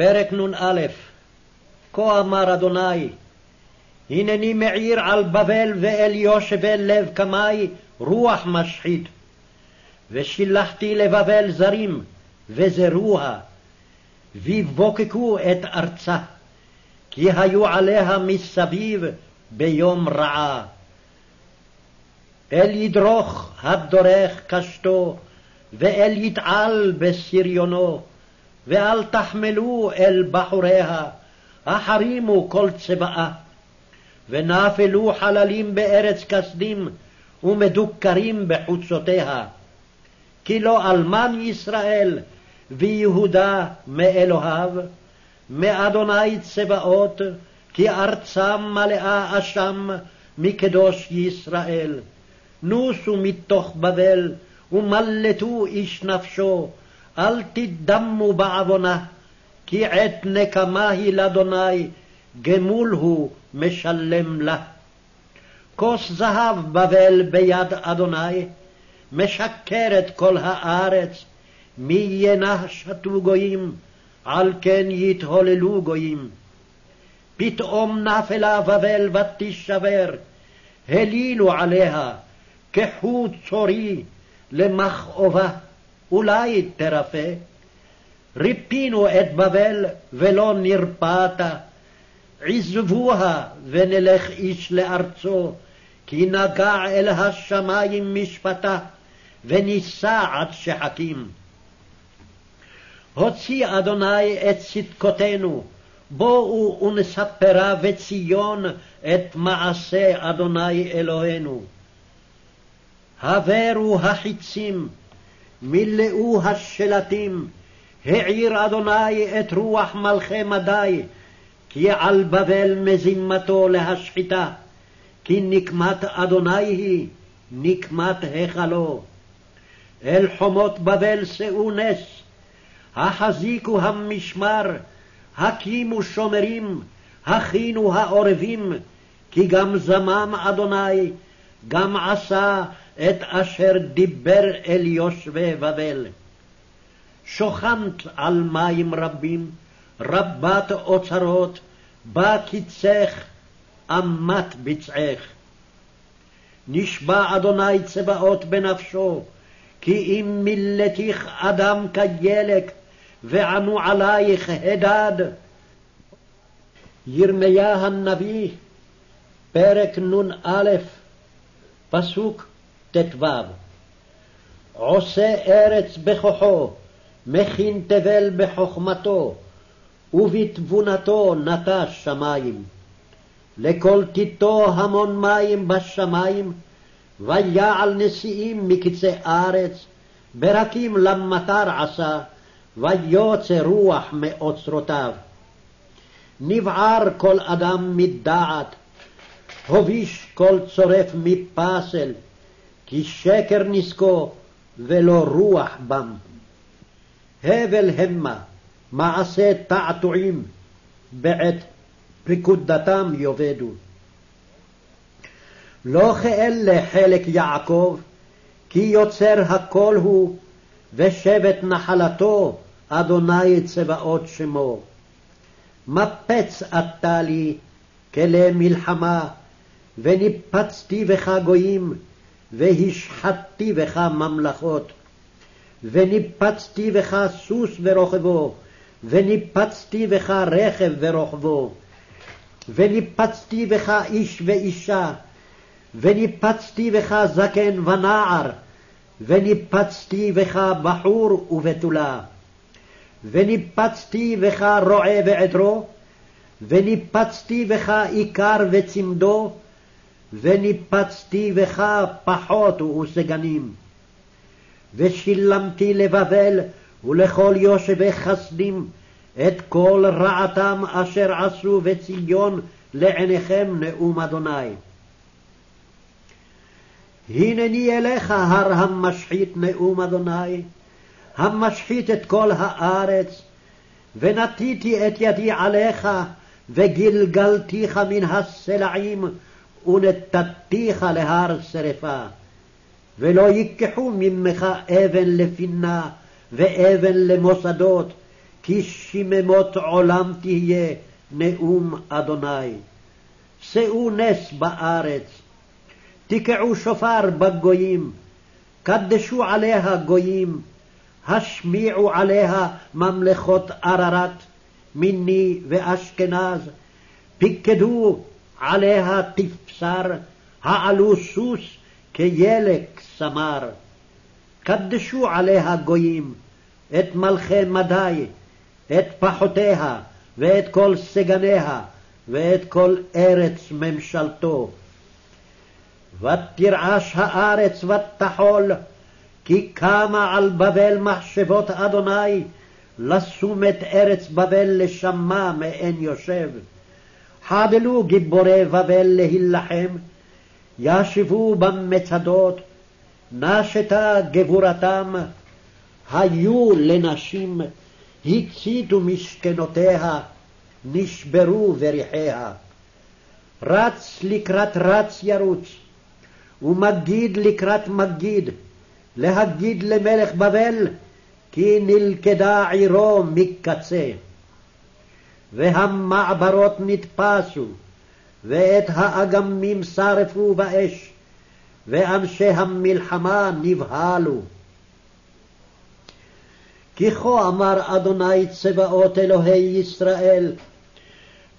פרק נ"א כה אמר אדוני הנני מעיר על בבל ואל יושבי לב קמי רוח משחית ושילחתי לבבל זרים וזרוה ויבוקקו את ארצה כי היו עליה מסביב ביום רעה. אל ידרוך הדורך קשתו, ואל יתעל בסריונו, ואל תחמלו אל בחוריה, החרימו כל צבאה. ונפלו חללים בארץ כסדים, ומדוכרים בחוצותיה. כי לא אלמן ישראל, ויהודה מאלוהיו, מאדוני צבאות, כי ארצם מלאה אשם מקדוש ישראל. נוסו מתוך בבל, ומלטו איש נפשו, אל תדמו בעוונה, כי עת נקמה היא לאדוני, גמול הוא משלם לה. כוס זהב בבל ביד אדוני, משקרת כל הארץ, מי ינח שתו גויים, על כן יתהוללו גויים. פתאום נפלה בבל ותישבר, הלילו עליה, כחוט צורי למכאובה, אולי תרפא. ריפינו את בבל ולא נרפאת, עזבוה ונלך איש לארצו, כי נגע אל השמים משפטה, ונישא עד שחקים. הוציא אדוני את צדקותינו, בואו ונספרה בציון את מעשה אדוני אלוהינו. הברו החיצים, מילאו השלטים, העיר אדוני את רוח מלכי מדי, כי על בבל מזימתו להשחיתה, כי נקמת אדוני היא, נקמת היכלו. אל חומות בבל שאו נס, החזיקו המשמר, הקימו שומרים, הכינו העורבים, כי גם זמם אדוני, גם עשה את אשר דיבר אל יושבי בבל. שוכנת על מים רבים, רבת אוצרות, בה קיצך, אמת ביצעך. נשבע אדוני צבאות בנפשו, כי אם מילתיך אדם כילק, וענו עלייך הדד. ירמיה הנביא, פרק נ"א, פסוק ט"ו עושה ארץ בכוחו, מכין תבל בחוכמתו, ובתבונתו נטש שמים. לכל תיתו המון מים בשמים, ויעל נשיאים מקצה ארץ, ברקים למטר עשה, ויוצא רוח מאוצרותיו. נבער כל אדם מדעת, הוביש כל צורף מפסל, כי שקר נזקו ולא רוח בם. הבל המה, מעשה תעתועים, בעת פקודתם יאבדו. לא כאלה חלק יעקב, כי יוצר הכל הוא, ושבט נחלתו, אדוני צבאות שמו. מפץ אתה לי, כלי מלחמה, וניפצתי בך גויים, והשחטתי בך ממלכות. וניפצתי בך סוס ורוכבו, וניפצתי בך רכב ורוכבו. וניפצתי בך איש ואישה, וניפצתי בך זקן ונער, וניפצתי בך בחור ובתולה. וניפצתי בך רועה ועדרו, וניפצתי בך עיקר וצמדו, וניפצתי בך פחות וסגנים. ושילמתי לבבל ולכל יושבי חסדים את כל רעתם אשר עשו בציון לעיניכם נאום אדוני. הנני אליך הר המשחית נאום אדוני, המשחית את כל הארץ, ונטיתי את ידי עליך, וגלגלתיך מן הסלעים, ונתתיך להר שרפה. ולא ייקחו ממך אבן לפינה, ואבן למוסדות, כי שיממות עולם תהיה נאום אדוני. שאו נס בארץ, תקעו שופר בגויים, קדשו עליה גויים, השמיעו עליה ממלכות עררת, מיני ואשכנז, פיקדו עליה תפסר, העלו סוס כילק סמר. קדשו עליה גויים, את מלכי מדי, את פחותיה, ואת כל סגניה, ואת כל ארץ ממשלתו. ותרעש הארץ ותחול, כי קמה על בבל מחשבות אדוני, לשום את ארץ בבל לשמה מעין יושב. חדלו גיבורי בבל להילחם, ישבו במצדות, נשתה גבורתם, היו לנשים, הציתו משכנותיה, נשברו בריחיה. רץ לקראת רץ ירוץ, ומגיד לקראת מגיד, להגיד למלך בבל, כי נלכדה עירו מקצה. והמעברות נתפסו, ואת האגמים שרפו באש, ואנשי המלחמה נבהלו. כי כה אמר אדוני צבאות אלוהי ישראל,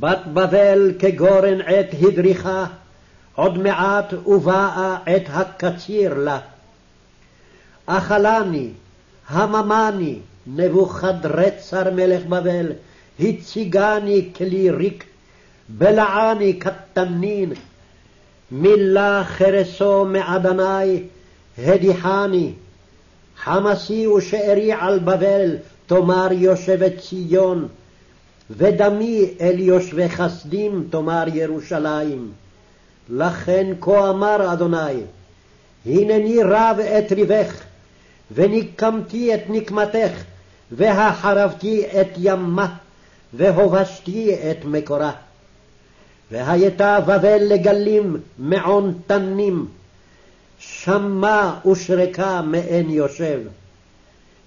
בת בבל כגורן עת הדריכה, עוד מעט ובאה עת הקציר לה. אכלני, הממני, נבוכדרצר מלך בבל, הציגני כלי ריק, בלעני כתנין, מילה חרסו מעדני, הדיחני. חמסי ושארי על בבל, תאמר יושבת ציון, ודמי אל יושבי חסדים, תאמר ירושלים. לכן כה אמר אדוני, הנני רב את ריבך, וניקמתי את נקמתך, והחרבתי את ימה, והובשתי את מקורה. והייתה בבל לגלים מעון תנים, שמע ושרקה מעין יושב.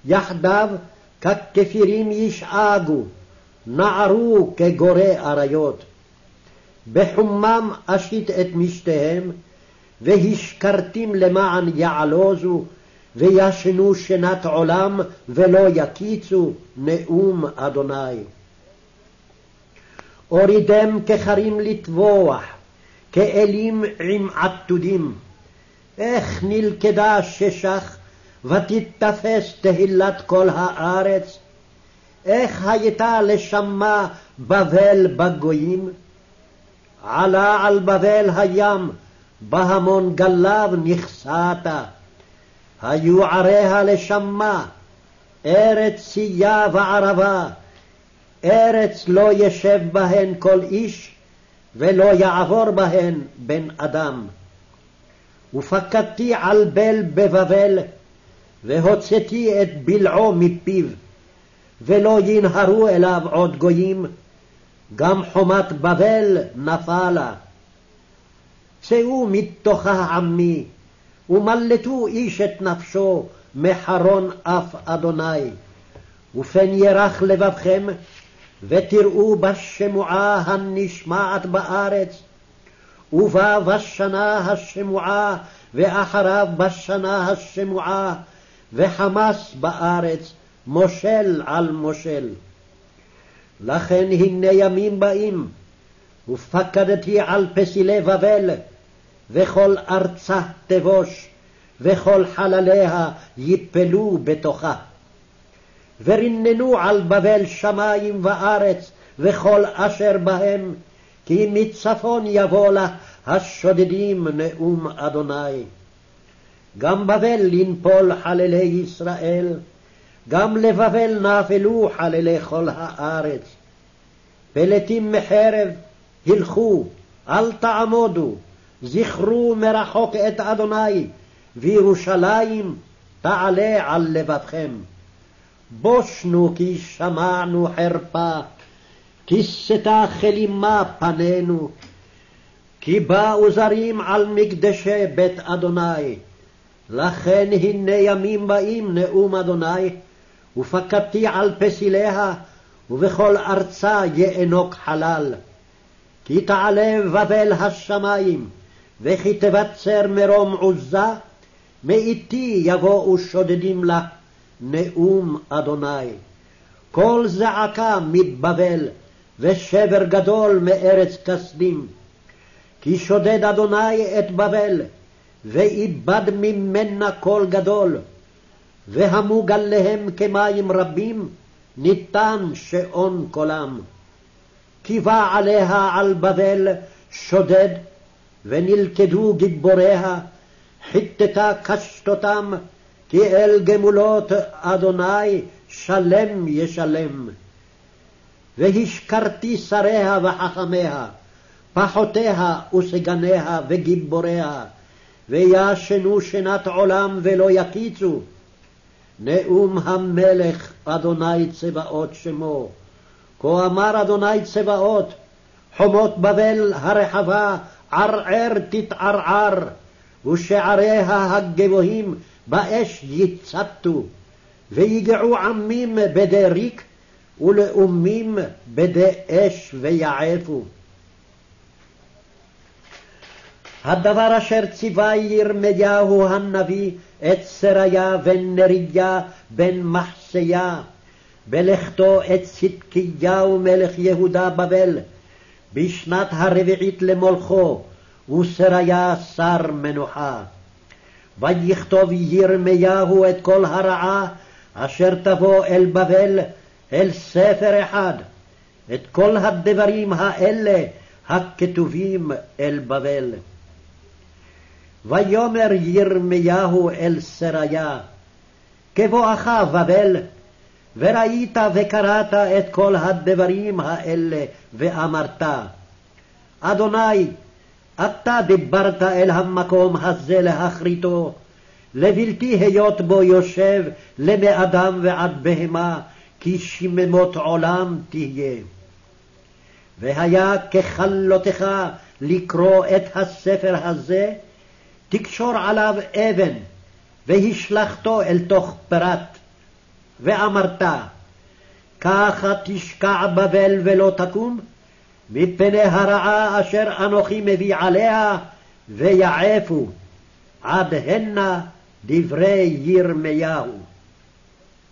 יחדיו ככפירים ישאגו, נערו כגורי אריות. בחומם אשית את משתיהם, והשכרתים למען יעלוזו, וישנו שנת עולם, ולא יקיצו נאום אדוני. אורידם ככרים לטבוח, כאלים עם עתודים. איך נלכדה ששך, ותתפס תהילת כל הארץ? איך הייתה לשמה בבל בגויים? עלה על בבל הים, בהמון גליו נכסעת. היו עריה לשמה, ארץ צייה וערבה, ארץ לא ישב בהן כל איש, ולא יעבור בהן בן אדם. ופקדתי על בל בבבל, והוצאתי את בלעו מפיו, ולא ינהרו אליו עוד גויים, גם חומת בבל נפלה. צאו מתוכה עמי, ומלטו איש את נפשו מחרון אף אדוני. ופן ירח לבבכם, ותראו בשמועה הנשמעת בארץ, ובה בשנה השמועה, ואחריו בשנה השמועה, וחמס בארץ, מושל על מושל. לכן הנה ימים באים, ופקדתי על פסילי בבל, וכל ארצה תבוש, וכל חלליה יפלו בתוכה. ורננו על בבל שמים וארץ, וכל אשר בהם, כי מצפון יבוא לה השודדים נאום אדוני. גם בבל לנפול חללי ישראל, גם לבבל נפלו חללי כל הארץ. פלטים מחרב, הלכו, אל תעמודו, זכרו מרחוק את אדוני, וירושלים תעלה על לבבכם. בושנו כי שמענו חרפה, כיסתה כלימה פנינו, כי באו זרים על מקדשי בית אדוני. לכן הנה ימים באים נאום אדוני, ופקדתי על פסיליה, ובכל ארצה יאנוק חלל. כי תעלה בבל השמים, וכי תבצר מרום עוזה, מאיתי יבואו שודדים לה, נאום אדוני. קול זעקה מבבל, ושבר גדול מארץ כסדים. כי שודד אדוני את בבל, ואיבד ממנה קול גדול, והמוג עליהם כמים רבים, ניתן שאון קולם. בא עליה על בבל שודד, ונלכדו גיבוריה, חיטטה קשתותם, כי אל גמולות אדוני שלם ישלם. והשכרתי שריה וחכמיה, פחותיה וסגניה וגיבוריה, וישנו שנת עולם ולא יקיצו. נאום המלך אדוני צבאות שמו. כה אמר אדוני צבאות, חומות בבל הרחבה ערער תתערער, ושעריה הגבוהים באש יצתו, ויגעו עמים בדי ריק, ולאומים בדי אש ויעפו. הדבר אשר ציווה ירמיהו הנביא את סריה בן נריה בן מחסיה, בלכתו את צדקיהו מלך יהודה בבל, בשנת הרביעית למולכו, וסריה שר מנוחה. ויכתוב ירמיהו את כל הרעה אשר תבוא אל בבל, אל ספר אחד, את כל הדברים האלה הכתובים אל בבל. ויאמר ירמיהו אל סריה, כבואך בבל, וראית וקראת את כל הדברים האלה, ואמרת, אדוני, אתה דיברת אל המקום הזה להכריתו, לבלתי היות בו יושב למאדם ועד בהמה, כי שממות עולם תהיה. והיה ככלותך לקרוא את הספר הזה, תקשור עליו אבן, והשלכתו אל תוך פרת, ואמרת, ככה תשקע בבל ולא תקום, מפני הרעה אשר אנוכי מביא עליה, ויעפו. עד הנה דברי ירמיהו.